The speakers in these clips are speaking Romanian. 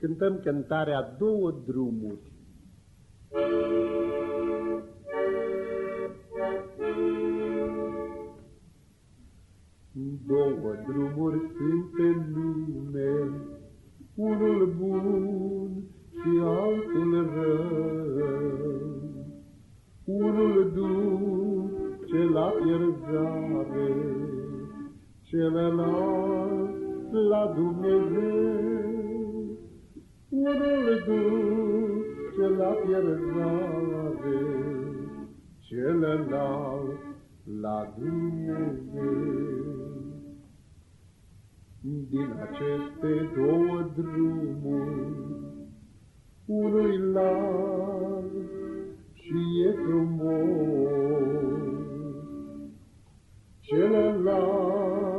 cântăm cântarea Două drumuri. Două drumuri sunt pe lume, unul bun și altul rău. Unul duce la pierzare, celălalt la Dumnezeu. Unul duce la pierzare, celălalt la Dumnezeu. Din aceste două drumuri, unul larg și e frumos, celălalt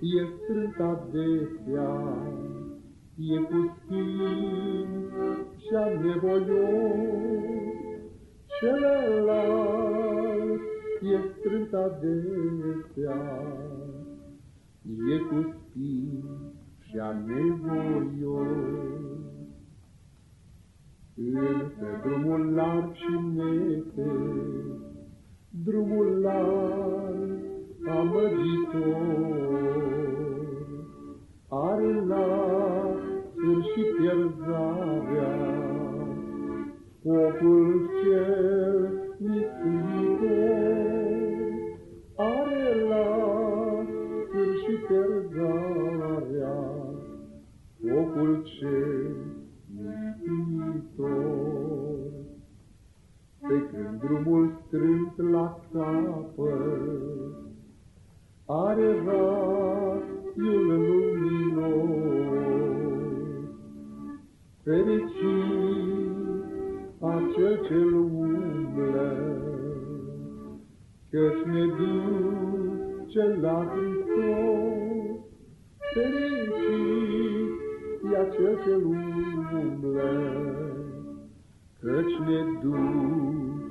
e strânt adesea, e pustin și-a nevoios, celălalt e strânt adesea, e pustin și-a nevoios. Însă drumul larg și nete, drumul larg amăgitor, sfârșit pierzarea, focul cel misitor, are la sfârșit pierzarea, focul cel misitor. Pe când drumul strânt la capăt, are raiul Fericit acel ce-l umblă, Căci ne duce la Hristos. Fericit e acel ce-l umblă, Căci ne duce la